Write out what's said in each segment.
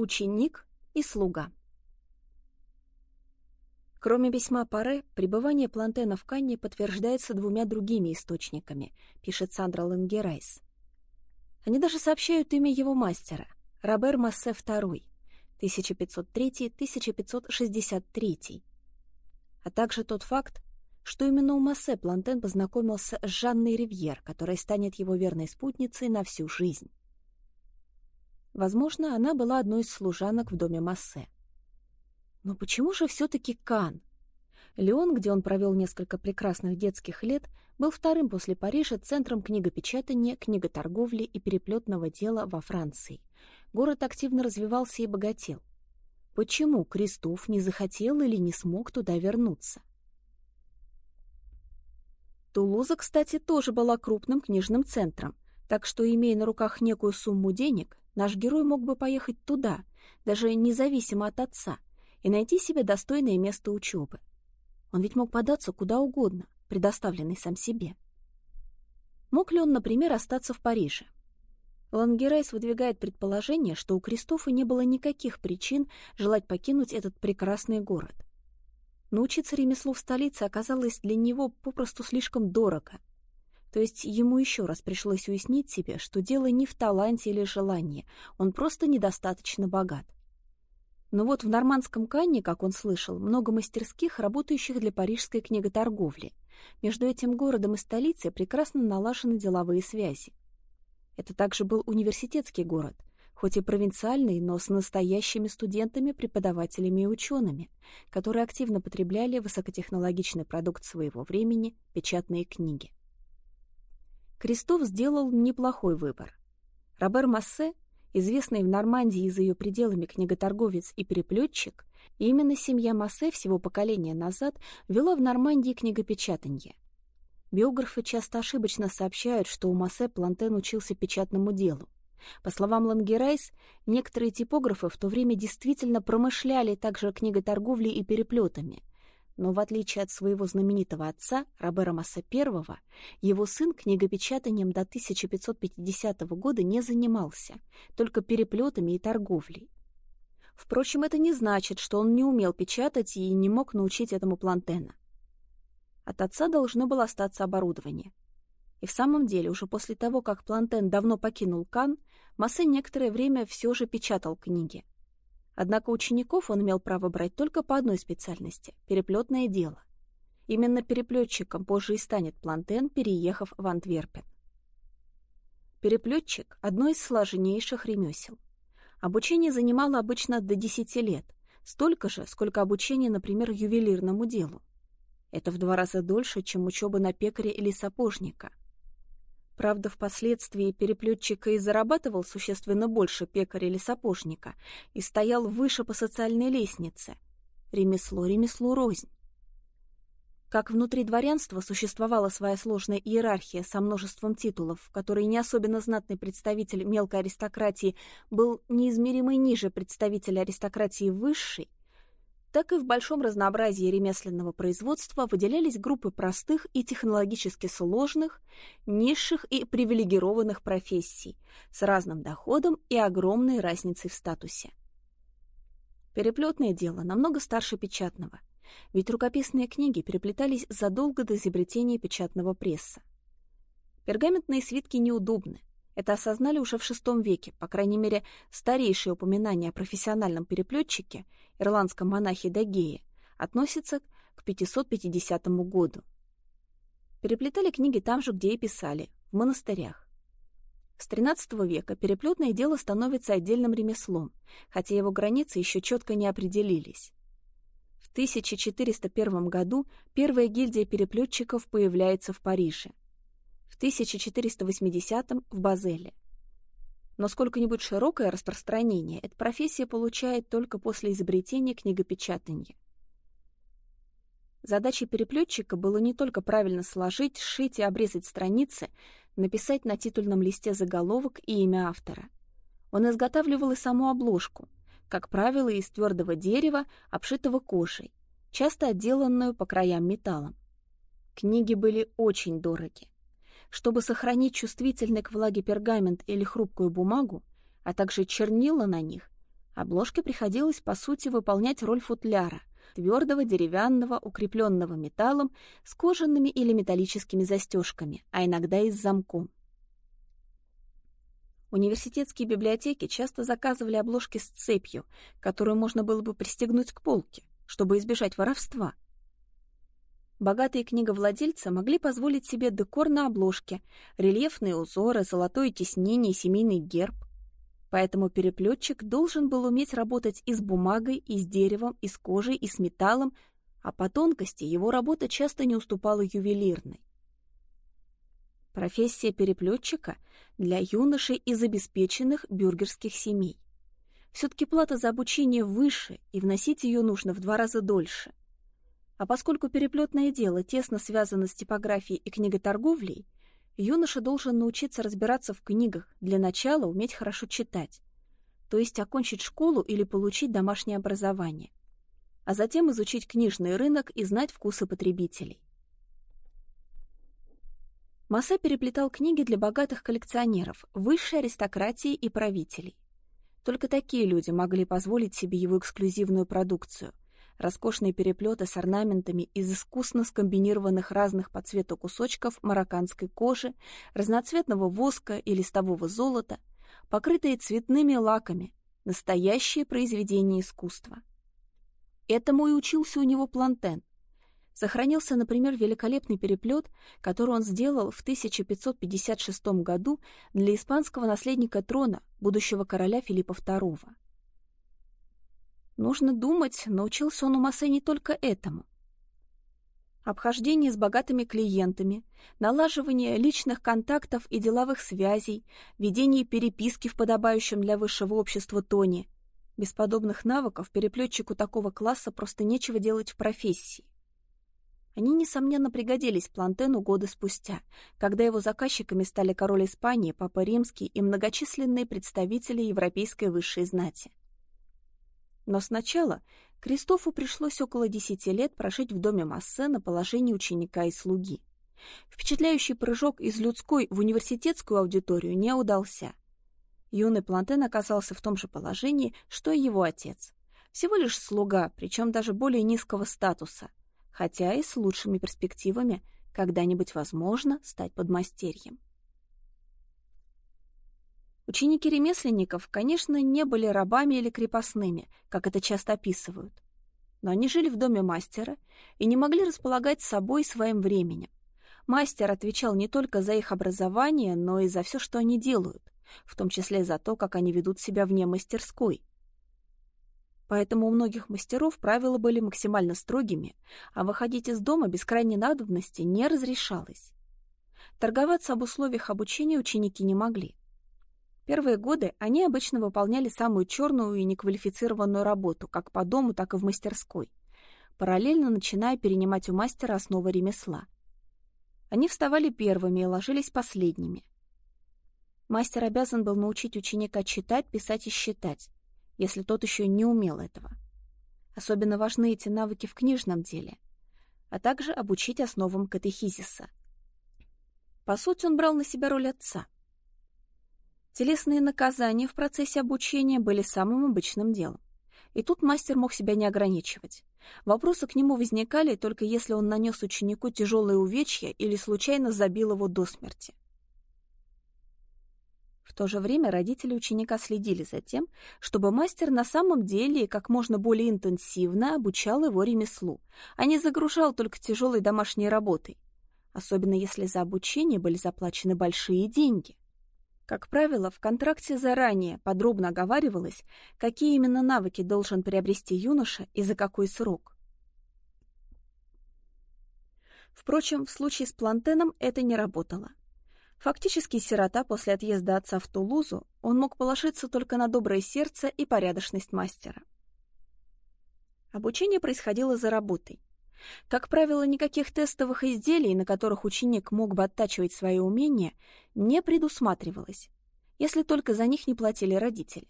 Ученик и слуга. Кроме письма Паре, пребывание Плантена в Канне подтверждается двумя другими источниками, пишет Сандра Лангерайс. Они даже сообщают имя его мастера — Робер Массе II, 1503-1563, а также тот факт, что именно у Массе Плантен познакомился с Жанной Ривьер, которая станет его верной спутницей на всю жизнь. Возможно, она была одной из служанок в доме Массе. Но почему же все-таки Кан? Леон, где он провел несколько прекрасных детских лет, был вторым после Парижа центром книгопечатания, книготорговли и переплетного дела во Франции. Город активно развивался и богател. Почему Кристоф не захотел или не смог туда вернуться? Тулуза, кстати, тоже была крупным книжным центром, так что, имея на руках некую сумму денег, наш герой мог бы поехать туда, даже независимо от отца, и найти себе достойное место учебы. Он ведь мог податься куда угодно, предоставленный сам себе. Мог ли он, например, остаться в Париже? Лангерайс выдвигает предположение, что у Кристофа не было никаких причин желать покинуть этот прекрасный город. Научиться ремеслу в столице оказалось для него попросту слишком дорого. То есть ему еще раз пришлось уяснить себе, что дело не в таланте или желании, он просто недостаточно богат. Но вот в нормандском Канне, как он слышал, много мастерских, работающих для парижской книготорговли. Между этим городом и столицей прекрасно налажены деловые связи. Это также был университетский город — хоть и провинциальный, но с настоящими студентами, преподавателями и учеными, которые активно потребляли высокотехнологичный продукт своего времени — печатные книги. Кристоф сделал неплохой выбор. Робер Массе, известный в Нормандии и за ее пределами книготорговец и переплетчик, именно семья Массе всего поколение назад вела в Нормандии книгопечатанье. Биографы часто ошибочно сообщают, что у Массе Плантен учился печатному делу. По словам Лангерайс, некоторые типографы в то время действительно промышляли также книготорговлей и переплетами. Но в отличие от своего знаменитого отца, Робера Массе I, его сын книгопечатанием до 1550 года не занимался, только переплетами и торговлей. Впрочем, это не значит, что он не умел печатать и не мог научить этому Плантена. От отца должно было остаться оборудование. И в самом деле, уже после того, как Плантен давно покинул Кан, Массе некоторое время все же печатал книги. Однако учеников он имел право брать только по одной специальности — переплетное дело. Именно переплетчиком позже и станет Плантен, переехав в Антверпен. Переплетчик — одно из сложнейших ремесел. Обучение занимало обычно до 10 лет, столько же, сколько обучение, например, ювелирному делу. Это в два раза дольше, чем учеба на пекаря или сапожника. Правда, впоследствии переплетчика и зарабатывал существенно больше пекаря или сапожника и стоял выше по социальной лестнице. Ремесло ремеслу рознь. Как внутри дворянства существовала своя сложная иерархия со множеством титулов, в которой не особенно знатный представитель мелкой аристократии был неизмеримо ниже представителя аристократии высшей, так и в большом разнообразии ремесленного производства выделялись группы простых и технологически сложных, низших и привилегированных профессий с разным доходом и огромной разницей в статусе. Переплетное дело намного старше печатного, ведь рукописные книги переплетались задолго до изобретения печатного пресса. Пергаментные свитки неудобны, это осознали уже в VI веке, по крайней мере, старейшее упоминание о профессиональном переплетчике, ирландском монахе Дагее, относится к 550 году. Переплетали книги там же, где и писали, в монастырях. С XIII века переплетное дело становится отдельным ремеслом, хотя его границы еще четко не определились. В 1401 году первая гильдия переплетчиков появляется в Париже 1480 в Базеле. Но сколько-нибудь широкое распространение эта профессия получает только после изобретения книгопечатания. Задачей переплетчика было не только правильно сложить, сшить и обрезать страницы, написать на титульном листе заголовок и имя автора. Он изготавливал и саму обложку, как правило, из твердого дерева, обшитого кожей, часто отделанную по краям металлом. Книги были очень дороги. Чтобы сохранить чувствительный к влаге пергамент или хрупкую бумагу, а также чернила на них, Обложке приходилось, по сути, выполнять роль футляра, твердого, деревянного, укрепленного металлом, с кожаными или металлическими застежками, а иногда и с замком. Университетские библиотеки часто заказывали обложки с цепью, которую можно было бы пристегнуть к полке, чтобы избежать воровства. Богатые книговладельцы могли позволить себе декор на обложке, рельефные узоры, золотое тиснение, семейный герб. Поэтому переплетчик должен был уметь работать и с бумагой, и с деревом, и с кожей, и с металлом, а по тонкости его работа часто не уступала ювелирной. Профессия переплетчика для юношей из обеспеченных бюргерских семей. Все-таки плата за обучение выше, и вносить ее нужно в два раза дольше. А поскольку переплетное дело тесно связано с типографией и книготорговлей, юноша должен научиться разбираться в книгах, для начала уметь хорошо читать, то есть окончить школу или получить домашнее образование, а затем изучить книжный рынок и знать вкусы потребителей. Массе переплетал книги для богатых коллекционеров, высшей аристократии и правителей. Только такие люди могли позволить себе его эксклюзивную продукцию. Роскошные переплеты с орнаментами из искусно скомбинированных разных по цвету кусочков марокканской кожи, разноцветного воска и листового золота, покрытые цветными лаками, настоящее произведение искусства. Этому и учился у него Плантен, Сохранился, например, великолепный переплет, который он сделал в 1556 году для испанского наследника трона, будущего короля Филиппа II. Нужно думать, научился он у Массе не только этому. Обхождение с богатыми клиентами, налаживание личных контактов и деловых связей, ведение переписки в подобающем для высшего общества тоне. Без подобных навыков переплетчику такого класса просто нечего делать в профессии. Они, несомненно, пригодились Плантену годы спустя, когда его заказчиками стали король Испании, Папа Римский и многочисленные представители европейской высшей знати. Но сначала Кристофу пришлось около десяти лет прожить в доме Массе на положении ученика и слуги. Впечатляющий прыжок из людской в университетскую аудиторию не удался. Юный Плантен оказался в том же положении, что и его отец. Всего лишь слуга, причем даже более низкого статуса – хотя и с лучшими перспективами когда-нибудь возможно стать подмастерьем. Ученики ремесленников, конечно, не были рабами или крепостными, как это часто описывают, но они жили в доме мастера и не могли располагать собой своим временем. Мастер отвечал не только за их образование, но и за все, что они делают, в том числе за то, как они ведут себя вне мастерской, Поэтому у многих мастеров правила были максимально строгими, а выходить из дома без крайней надобности не разрешалось. Торговаться об условиях обучения ученики не могли. Первые годы они обычно выполняли самую черную и неквалифицированную работу, как по дому, так и в мастерской, параллельно начиная перенимать у мастера основы ремесла. Они вставали первыми и ложились последними. Мастер обязан был научить ученика читать, писать и считать, если тот еще не умел этого. Особенно важны эти навыки в книжном деле, а также обучить основам катехизиса. По сути, он брал на себя роль отца. Телесные наказания в процессе обучения были самым обычным делом. И тут мастер мог себя не ограничивать. Вопросы к нему возникали только если он нанес ученику тяжелые увечья или случайно забил его до смерти. В то же время родители ученика следили за тем, чтобы мастер на самом деле как можно более интенсивно обучал его ремеслу, а не загружал только тяжелой домашней работой, особенно если за обучение были заплачены большие деньги. Как правило, в контракте заранее подробно оговаривалось, какие именно навыки должен приобрести юноша и за какой срок. Впрочем, в случае с Плантеном это не работало. Фактически сирота после отъезда отца в Тулузу, он мог положиться только на доброе сердце и порядочность мастера. Обучение происходило за работой. Как правило, никаких тестовых изделий, на которых ученик мог бы оттачивать свои умения, не предусматривалось, если только за них не платили родители.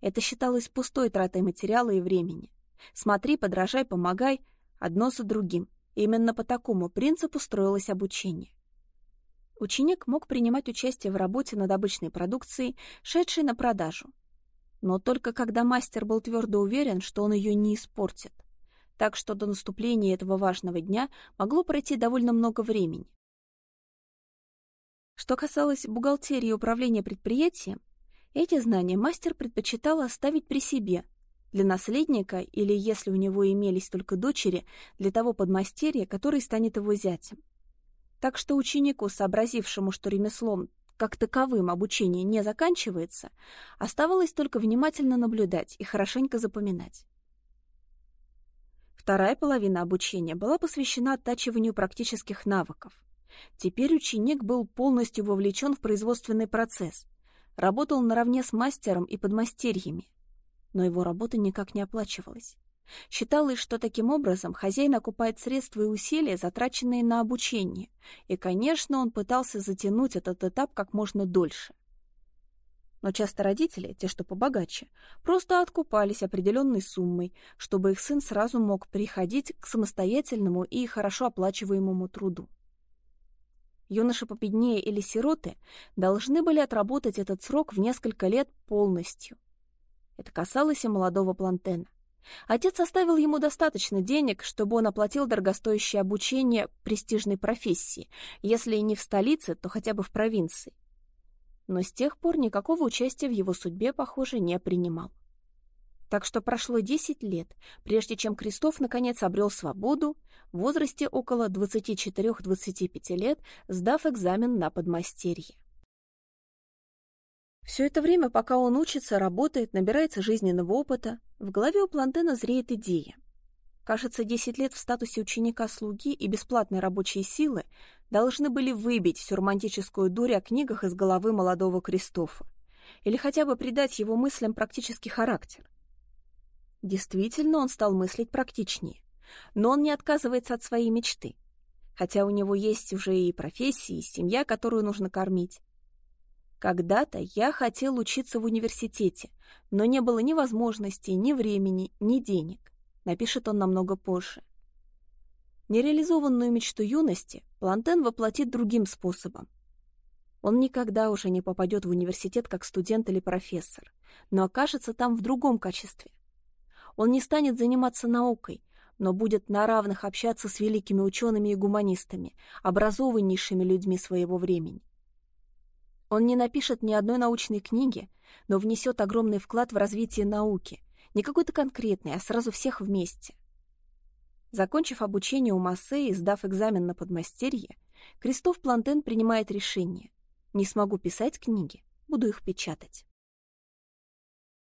Это считалось пустой тратой материала и времени. Смотри, подражай, помогай, одно за другим. Именно по такому принципу строилось обучение. Ученик мог принимать участие в работе над обычной продукцией, шедшей на продажу. но только когда мастер был твердо уверен, что он ее не испортит. Так что до наступления этого важного дня могло пройти довольно много времени. Что касалось бухгалтерии и управления предприятием, эти знания мастер предпочитал оставить при себе, для наследника или, если у него имелись только дочери, для того подмастерья, который станет его зятем. Так что ученику, сообразившему, что ремеслом как таковым обучение не заканчивается, оставалось только внимательно наблюдать и хорошенько запоминать. Вторая половина обучения была посвящена оттачиванию практических навыков. Теперь ученик был полностью вовлечен в производственный процесс, работал наравне с мастером и подмастерьями, но его работа никак не оплачивалась. Считалось, что таким образом хозяин окупает средства и усилия, затраченные на обучение, и, конечно, он пытался затянуть этот этап как можно дольше. Но часто родители, те, что побогаче, просто откупались определенной суммой, чтобы их сын сразу мог приходить к самостоятельному и хорошо оплачиваемому труду. Юноши попеднее или сироты должны были отработать этот срок в несколько лет полностью. Это касалось и молодого Плантена. Отец оставил ему достаточно денег, чтобы он оплатил дорогостоящее обучение престижной профессии, если и не в столице, то хотя бы в провинции. Но с тех пор никакого участия в его судьбе, похоже, не принимал. Так что прошло 10 лет, прежде чем Крестов наконец обрел свободу, в возрасте около 24-25 лет, сдав экзамен на подмастерье. Все это время, пока он учится, работает, набирается жизненного опыта, в голове у Плантена зреет идея. Кажется, 10 лет в статусе ученика-слуги и бесплатной рабочей силы должны были выбить всю романтическую дурь о книгах из головы молодого Кристофа или хотя бы придать его мыслям практический характер. Действительно, он стал мыслить практичнее, но он не отказывается от своей мечты, хотя у него есть уже и профессия, и семья, которую нужно кормить. Когда-то я хотел учиться в университете, но не было ни возможностей, ни времени, ни денег. Напишет он намного позже. Нереализованную мечту юности Плантен воплотит другим способом. Он никогда уже не попадет в университет как студент или профессор, но окажется там в другом качестве. Он не станет заниматься наукой, но будет на равных общаться с великими учеными и гуманистами, образованнейшими людьми своего времени. Он не напишет ни одной научной книги, но внесет огромный вклад в развитие науки, не какой-то конкретный, а сразу всех вместе. Закончив обучение у Массе и сдав экзамен на подмастерье, Кристоф Плантен принимает решение. Не смогу писать книги, буду их печатать.